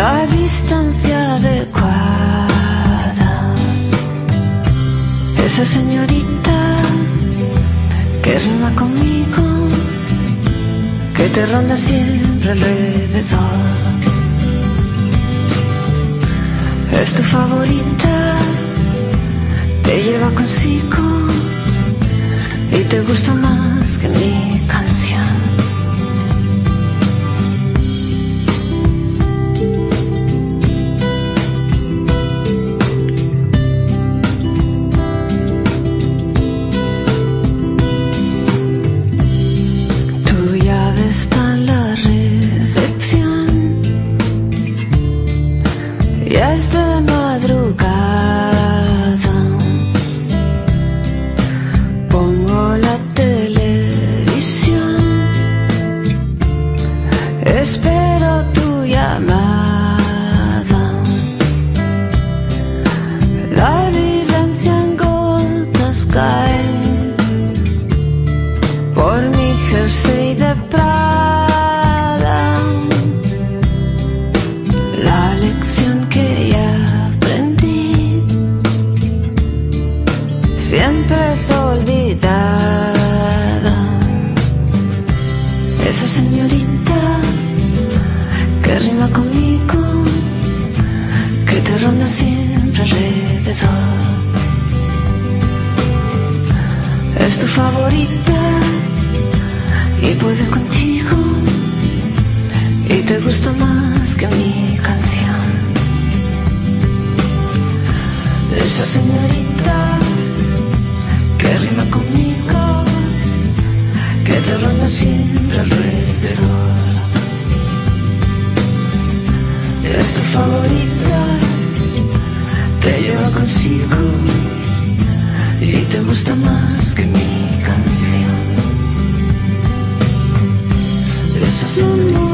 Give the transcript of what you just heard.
la distancia adecuada. Esa señorita que rima conmigo, que te ronda siempre alrededor. Es tu favorita, te lleva consigo Ya es de madrugada. Pongo la televisión. Espero tu llamada. La evidencia en gotas cae por mi jersey de Prada. Siempre es olvidada. Esa señorita que rima conmigo, que te ronda siempre alrededor. Es tu favorita y puede contigo y te gusta más que mi canción. Esa señorita que rima conmigo, que te ronda siempre alrededor. Es tu favorita, te lleva consigo y te gusta más que mi canción. Esa sonrisa.